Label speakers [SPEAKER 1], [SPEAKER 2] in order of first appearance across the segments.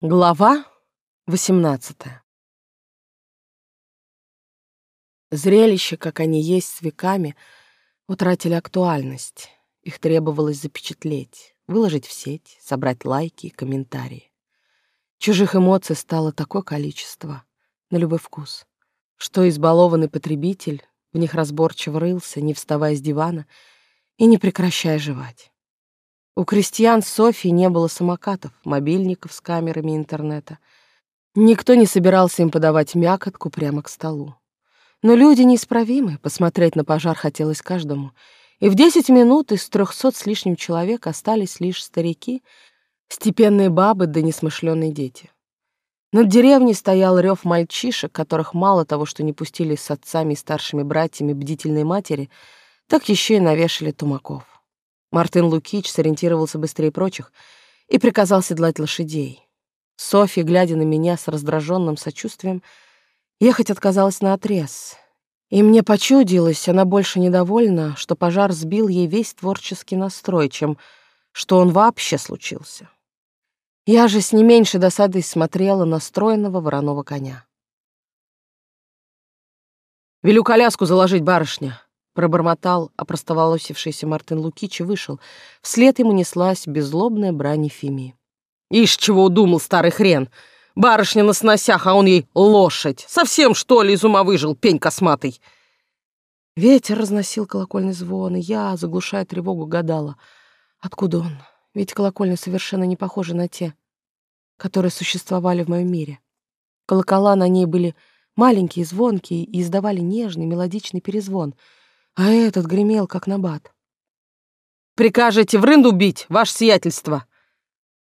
[SPEAKER 1] Глава 18 Зрелища, как они есть с веками, утратили актуальность. Их требовалось запечатлеть, выложить в сеть, собрать лайки и комментарии. Чужих эмоций стало такое количество, на любой вкус, что избалованный потребитель в них разборчиво рылся, не вставая с дивана и не прекращая жевать. У крестьян Софии не было самокатов, мобильников с камерами интернета. Никто не собирался им подавать мякотку прямо к столу. Но люди неисправимы, посмотреть на пожар хотелось каждому. И в десять минут из трехсот с лишним человек остались лишь старики, степенные бабы да несмышленые дети. Над деревней стоял рев мальчишек, которых мало того, что не пустили с отцами и старшими братьями бдительной матери, так еще и навешали тумаков. Мартын Лукич сориентировался быстрее прочих и приказал седлать лошадей. Софья, глядя на меня с раздраженным сочувствием, ехать отказалась на отрез. И мне почудилось, она больше недовольна, что пожар сбил ей весь творческий настрой, чем что он вообще случился. Я же с не меньшей досадой смотрела на стройного вороного коня. «Велю коляску заложить, барышня», Пробормотал опростоволосившийся Мартин Лукич и вышел. Вслед ему неслась беззлобная брань Ефимии. «Ишь, чего удумал старый хрен! Барышня на сносях, а он ей лошадь! Совсем, что ли, из ума выжил, пень косматый!» Ветер разносил колокольный звон, и я, заглушая тревогу, гадала. Откуда он? Ведь колокольни совершенно не похожи на те, которые существовали в моем мире. Колокола на ней были маленькие, звонкие и издавали нежный мелодичный перезвон — а этот гремел, как набат. «Прикажете в рынду бить, ваше сиятельство!»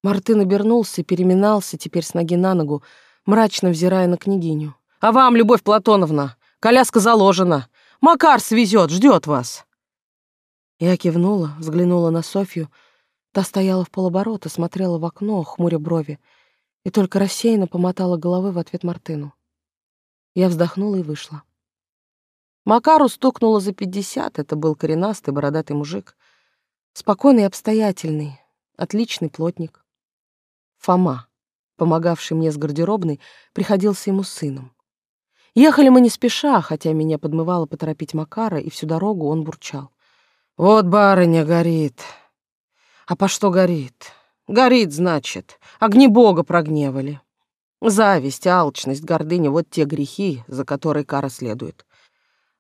[SPEAKER 1] Мартын обернулся, переминался теперь с ноги на ногу, мрачно взирая на княгиню. «А вам, Любовь Платоновна, коляска заложена. Макар свезет, ждет вас!» Я кивнула, взглянула на Софью. Та стояла в полоборота, смотрела в окно, хмуря брови, и только рассеянно помотала головой в ответ Мартыну. Я вздохнула и вышла. Макару стукнуло за пятьдесят, это был коренастый бородатый мужик. Спокойный и обстоятельный, отличный плотник. Фома, помогавший мне с гардеробной, приходился ему сыном. Ехали мы не спеша, хотя меня подмывало поторопить Макара, и всю дорогу он бурчал. «Вот барыня горит». «А по что горит?» «Горит, значит. Огни Бога прогневали». Зависть, алчность, гордыня — вот те грехи, за которые кара следует.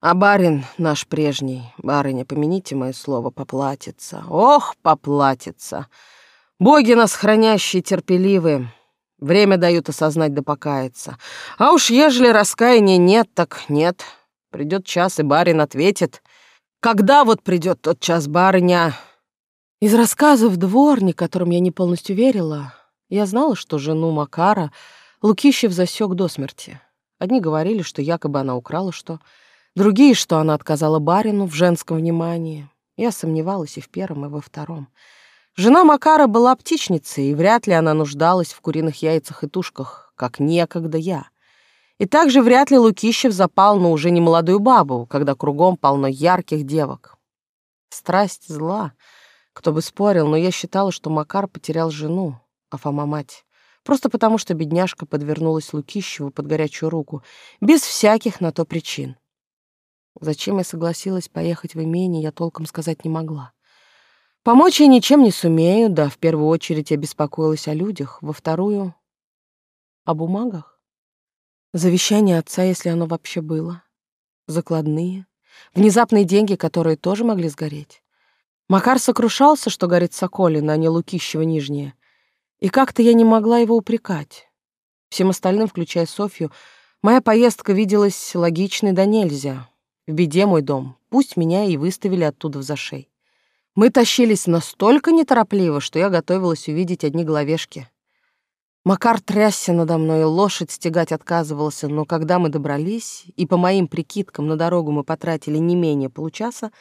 [SPEAKER 1] А барин наш прежний, барыня, помяните мое слово, поплатится. Ох, поплатится. Боги нас хранящие терпеливы, время дают осознать да покаяться. А уж ежели раскаяния нет, так нет. Придет час, и барин ответит. Когда вот придет тот час, барыня? Из рассказов дворни, которым я не полностью верила, я знала, что жену Макара Лукищев засек до смерти. Одни говорили, что якобы она украла что Другие, что она отказала барину в женском внимании. Я сомневалась и в первом, и во втором. Жена Макара была птичницей, и вряд ли она нуждалась в куриных яйцах и тушках, как некогда я. И также вряд ли Лукищев запал на уже немолодую бабу, когда кругом полно ярких девок. Страсть зла. Кто бы спорил, но я считала, что Макар потерял жену, а Фома — мать. Просто потому, что бедняжка подвернулась Лукищеву под горячую руку, без всяких на то причин. Зачем я согласилась поехать в имение, я толком сказать не могла. Помочь я ничем не сумею, да, в первую очередь я беспокоилась о людях, во вторую — о бумагах. Завещание отца, если оно вообще было. Закладные. Внезапные деньги, которые тоже могли сгореть. Макар сокрушался, что горит Соколина, а не Лукищева Нижняя. И как-то я не могла его упрекать. Всем остальным, включая Софью, моя поездка виделась логичной да нельзя. В беде мой дом. Пусть меня и выставили оттуда в зашей. Мы тащились настолько неторопливо, что я готовилась увидеть одни головешки. Макар трясся надо мной, лошадь стегать отказывался, но когда мы добрались, и по моим прикидкам на дорогу мы потратили не менее получаса,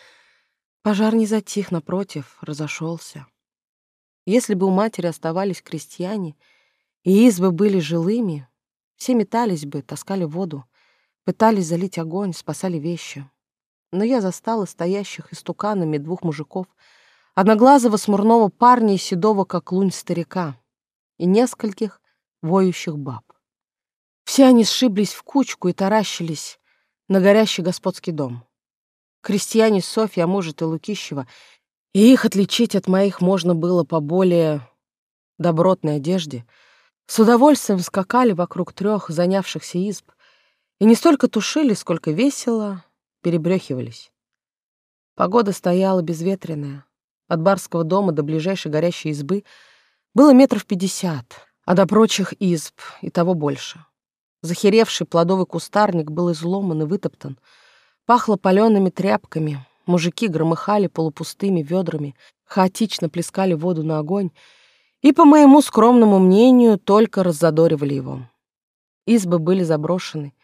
[SPEAKER 1] пожар не затих, напротив, разошелся. Если бы у матери оставались крестьяне, и избы были жилыми, все метались бы, таскали воду. Пытались залить огонь, спасали вещи. Но я застала стоящих истуканами двух мужиков, одноглазого смурного парня и седого, как лунь старика, и нескольких воющих баб. Все они сшиблись в кучку и таращились на горящий господский дом. Крестьяне Софья, а может и Лукищева, и их отличить от моих можно было по более добротной одежде, с удовольствием скакали вокруг трех занявшихся изб и не столько тушили, сколько весело перебрехивались. Погода стояла безветренная. От барского дома до ближайшей горящей избы было метров пятьдесят, а до прочих изб и того больше. Захеревший плодовый кустарник был изломан и вытоптан. Пахло палеными тряпками. Мужики громыхали полупустыми ведрами, хаотично плескали воду на огонь и, по моему скромному мнению, только раззадоривали его. Избы были заброшены,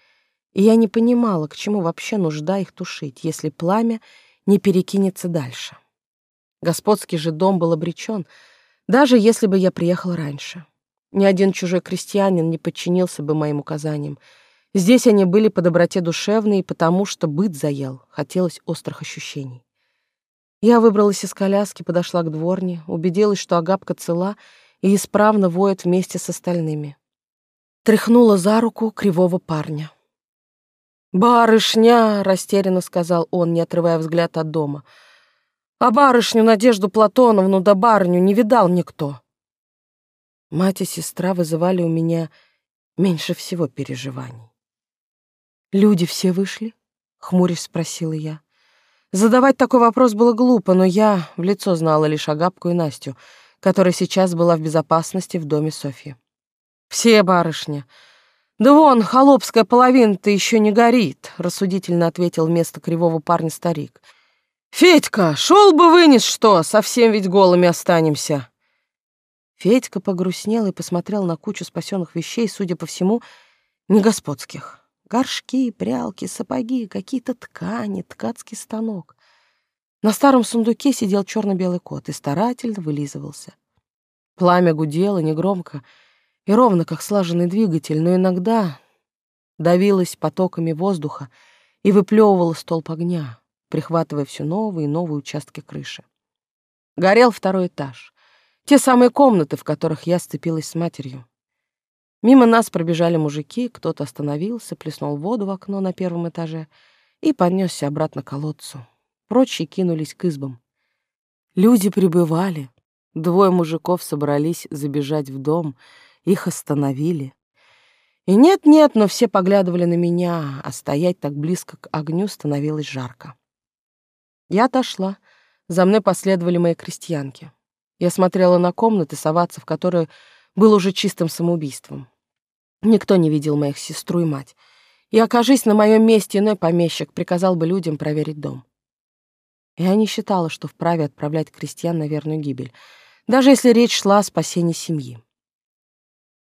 [SPEAKER 1] и я не понимала, к чему вообще нужда их тушить, если пламя не перекинется дальше. Господский же дом был обречен, даже если бы я приехал раньше. Ни один чужой крестьянин не подчинился бы моим указаниям. Здесь они были по доброте душевной потому, что быт заел, хотелось острых ощущений. Я выбралась из коляски, подошла к дворне, убедилась, что Агапка цела и исправно воет вместе с остальными. Тряхнула за руку кривого парня. «Барышня!» — растерянно сказал он, не отрывая взгляд от дома. «А барышню Надежду Платоновну да барыню не видал никто». Мать и сестра вызывали у меня меньше всего переживаний. «Люди все вышли?» — хмурясь спросила я. Задавать такой вопрос было глупо, но я в лицо знала лишь Агапку и Настю, которая сейчас была в безопасности в доме Софьи. «Все, барышня. Да вон, холопская половина-то еще не горит», — рассудительно ответил вместо кривого парня старик. «Федька, шел бы вынес что, совсем ведь голыми останемся». Федька погрустнел и посмотрел на кучу спасенных вещей, судя по всему, не господских. Горшки, прялки, сапоги, какие-то ткани, ткацкий станок. На старом сундуке сидел черно-белый кот и старательно вылизывался. Пламя гудело негромко и ровно, как слаженный двигатель, но иногда давилось потоками воздуха и выплевывало столб огня, прихватывая все новые и новые участки крыши. Горел второй этаж. Те самые комнаты, в которых я сцепилась с матерью. Мимо нас пробежали мужики, кто-то остановился, плеснул воду в окно на первом этаже и поднесся обратно к колодцу. Прочие кинулись к избам. Люди прибывали. Двое мужиков собрались забежать в дом. Их остановили. И нет-нет, но все поглядывали на меня, а стоять так близко к огню становилось жарко. Я отошла. За мной последовали мои крестьянки. Я смотрела на комнаты, соваться в которые было уже чистым самоубийством. Никто не видел моих сестру и мать. И, окажись на моем месте иной помещик, приказал бы людям проверить дом. Я не считала, что вправе отправлять крестьян на верную гибель, даже если речь шла о спасении семьи.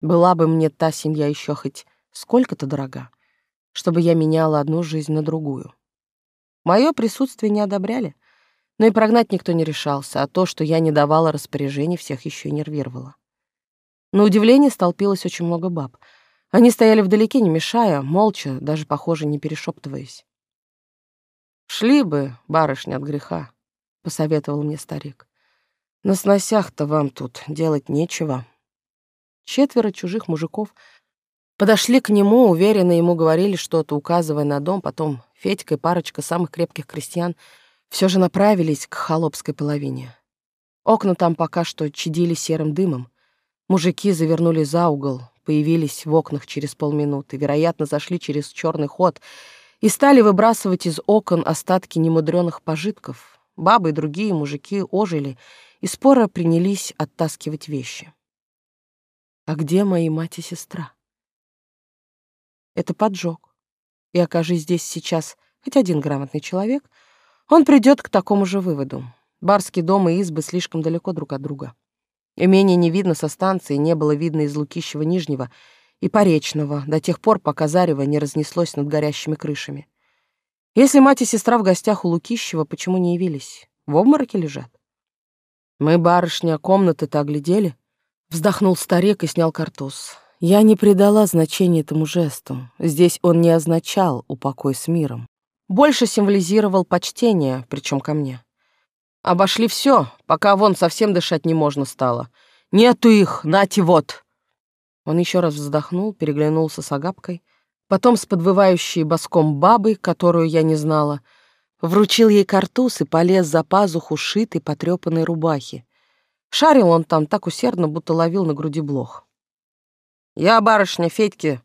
[SPEAKER 1] Была бы мне та семья еще хоть сколько-то дорога, чтобы я меняла одну жизнь на другую. Мое присутствие не одобряли — но и прогнать никто не решался, а то, что я не давала распоряжений, всех еще нервировало. На удивление столпилось очень много баб. Они стояли вдалеке, не мешая, молча, даже, похоже, не перешептываясь. «Шли бы, барышня, от греха», — посоветовал мне старик. «На сносях-то вам тут делать нечего». Четверо чужих мужиков подошли к нему, уверенно ему говорили что-то, указывая на дом, потом Федька и парочка самых крепких крестьян — все же направились к холопской половине. Окна там пока что чадили серым дымом. Мужики завернули за угол, появились в окнах через полминуты, вероятно, зашли через черный ход и стали выбрасывать из окон остатки немудрёных пожитков. Бабы и другие мужики ожили и споро принялись оттаскивать вещи. А где мои мать и сестра? Это поджог. И окажись здесь сейчас хоть один грамотный человек — он придет к такому же выводу. Барский дом и избы слишком далеко друг от друга. Имение не видно со станции, не было видно из Лукищева Нижнего и Поречного до тех пор, пока зарево не разнеслось над горящими крышами. Если мать и сестра в гостях у Лукищева, почему не явились? В обмороке лежат? Мы, барышня, комнаты-то оглядели. Вздохнул старик и снял картуз. Я не придала значения этому жесту. Здесь он не означал «упокой с миром» больше символизировал почтение, причем ко мне. Обошли все, пока вон совсем дышать не можно стало. Нету их, нате вот. Он еще раз вздохнул, переглянулся с Агапкой, потом с подвывающей боском бабой, которую я не знала, вручил ей картуз и полез за пазуху шитой потрепанной рубахи. Шарил он там так усердно, будто ловил на груди блох. Я, барышня Федьке,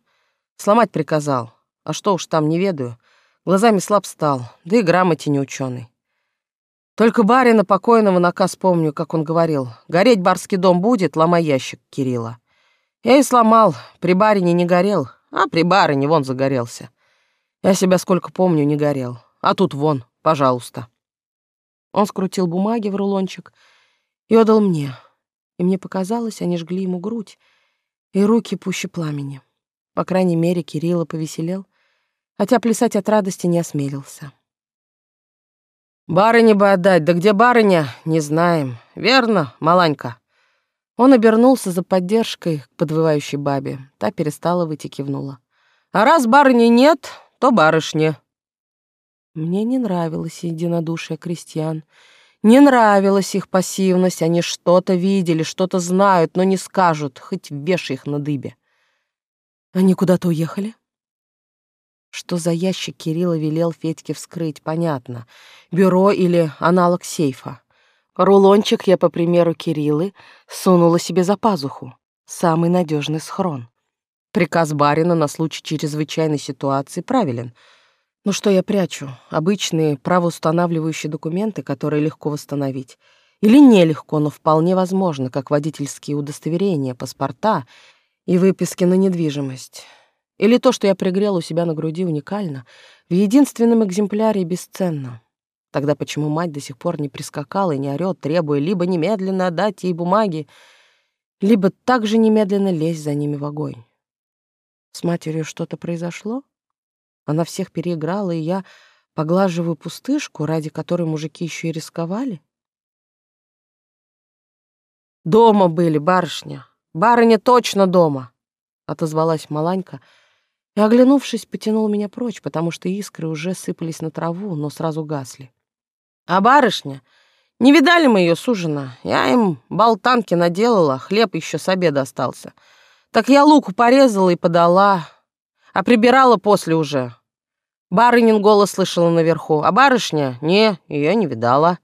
[SPEAKER 1] сломать приказал. А что уж там, не ведаю. Глазами слаб стал, да и грамоте не ученый. Только барина покойного наказ помню, как он говорил. Гореть барский дом будет, ломай ящик Кирилла. Я и сломал, при барине не горел, а при барине вон загорелся. Я себя сколько помню, не горел. А тут вон, пожалуйста. Он скрутил бумаги в рулончик и отдал мне. И мне показалось, они жгли ему грудь и руки пуще пламени. По крайней мере, Кирилла повеселел, хотя плясать от радости не осмелился. «Барыне бы отдать, да где барыня, не знаем. Верно, маланька?» Он обернулся за поддержкой к подвывающей бабе. Та перестала выйти, кивнула. «А раз барыни нет, то барышня». Мне не нравилось единодушие крестьян. Не нравилась их пассивность. Они что-то видели, что-то знают, но не скажут, хоть вешай их на дыбе. Они куда-то уехали? Что за ящик Кирилла велел Федьке вскрыть, понятно. Бюро или аналог сейфа. Рулончик я, по примеру Кириллы, сунула себе за пазуху. Самый надежный схрон. Приказ барина на случай чрезвычайной ситуации правилен. Но что я прячу? Обычные правоустанавливающие документы, которые легко восстановить. Или нелегко, но вполне возможно, как водительские удостоверения, паспорта и выписки на недвижимость. Или то, что я пригрел у себя на груди, уникально, в единственном экземпляре бесценно. Тогда почему мать до сих пор не прискакала и не орёт, требуя либо немедленно отдать ей бумаги, либо также немедленно лезть за ними в огонь? С матерью что-то произошло? Она всех переиграла, и я поглаживаю пустышку, ради которой мужики еще и рисковали? «Дома были, барышня. Барыня точно дома!» — отозвалась Маланька — и, оглянувшись, потянул меня прочь, потому что искры уже сыпались на траву, но сразу гасли. «А барышня? Не видали мы ее сужена? Я им болтанки наделала, хлеб еще с обеда остался. Так я луку порезала и подала, а прибирала после уже. Барынин голос слышала наверху, а барышня? Не, ее не видала».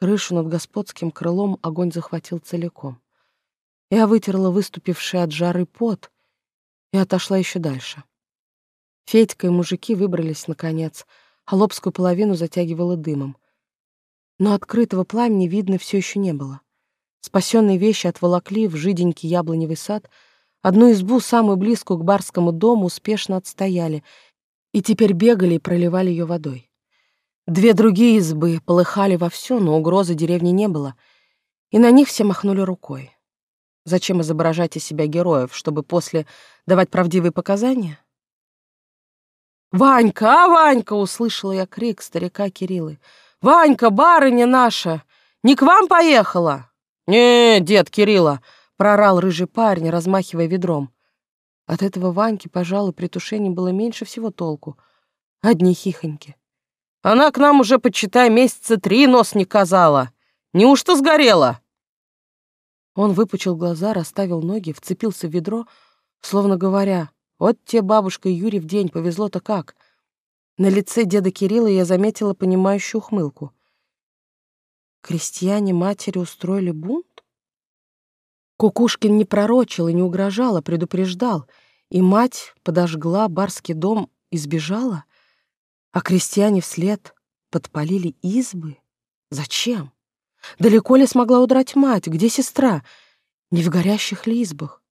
[SPEAKER 1] Крышу над господским крылом огонь захватил целиком. Я вытерла выступивший от жары пот — и отошла еще дальше. Федька и мужики выбрались, наконец, а лобскую половину затягивало дымом. Но открытого пламени видно все еще не было. Спасенные вещи отволокли в жиденький яблоневый сад, одну избу, самую близкую к барскому дому, успешно отстояли и теперь бегали и проливали ее водой. Две другие избы полыхали вовсю, но угрозы деревни не было, и на них все махнули рукой. Зачем изображать из себя героев, чтобы после давать правдивые показания? «Ванька, а Ванька!» — услышала я крик старика Кириллы. «Ванька, барыня наша! Не к вам поехала?» «Не, дед Кирилла!» — прорал рыжий парень, размахивая ведром. От этого Ваньки, пожалуй, при тушении было меньше всего толку. Одни хихоньки. «Она к нам уже, почитай, месяца три нос не казала. Неужто сгорела?» Он выпучил глаза, расставил ноги, вцепился в ведро, словно говоря, «Вот тебе, бабушка Юрий, в день повезло-то как!» На лице деда Кирилла я заметила понимающую ухмылку. Крестьяне матери устроили бунт? Кукушкин не пророчил и не угрожал, а предупреждал, и мать подожгла барский дом и сбежала, а крестьяне вслед подпалили избы. Зачем? Далеко ли смогла удрать мать? Где сестра? Не в горящих ли избах?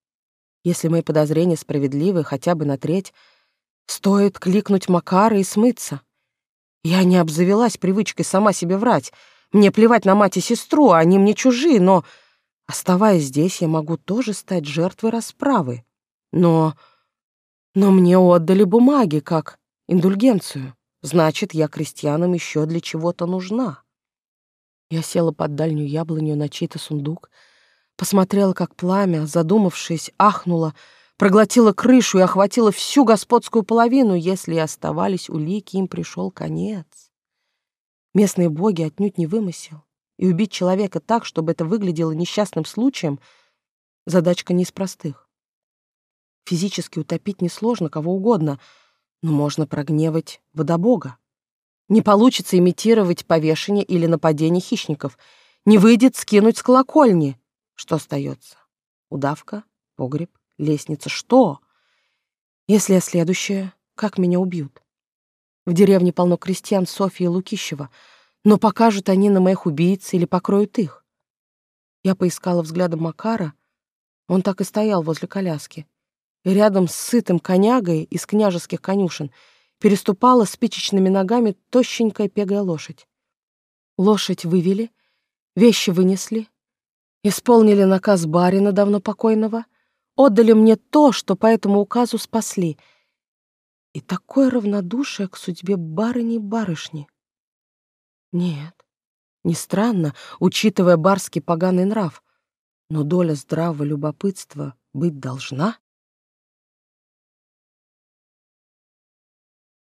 [SPEAKER 1] Если мои подозрения справедливы хотя бы на треть, стоит кликнуть Макара и смыться. Я не обзавелась привычкой сама себе врать. Мне плевать на мать и сестру, они мне чужие, но, оставаясь здесь, я могу тоже стать жертвой расправы. Но... но мне отдали бумаги как индульгенцию. Значит, я крестьянам еще для чего-то нужна. Я села под дальнюю яблоню на чей-то сундук, посмотрела, как пламя, задумавшись, ахнуло, проглотило крышу и охватило всю господскую половину. Если и оставались улики, им пришел конец. Местные боги отнюдь не вымысел. И убить человека так, чтобы это выглядело несчастным случаем, задачка не из простых. Физически утопить несложно, кого угодно, но можно прогневать водобога. Не получится имитировать повешение или нападение хищников. Не выйдет скинуть с колокольни. Что остается? Удавка, погреб, лестница. Что? Если я следующая, как меня убьют? В деревне полно крестьян Софьи и Лукищева, но покажут они на моих убийц или покроют их. Я поискала взглядом Макара. Он так и стоял возле коляски. И рядом с сытым конягой из княжеских конюшен переступала спичечными ногами тощенькая пегая лошадь. Лошадь вывели, вещи вынесли, исполнили наказ барина давно покойного, отдали мне то, что по этому указу спасли. И такое равнодушие к судьбе барыни-барышни. Нет, не странно, учитывая барский поганый нрав, но доля здравого любопытства быть должна.